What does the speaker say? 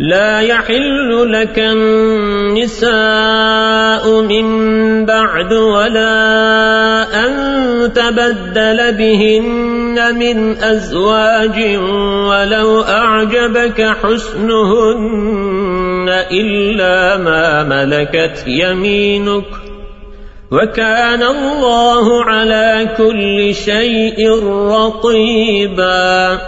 لا يحل لك النساء من بعد ولا أن تبدل بهن من أزواج ولو أعجبك حسنهن إلا ما ملكت يمينك وكان الله على كل شيء رقيباً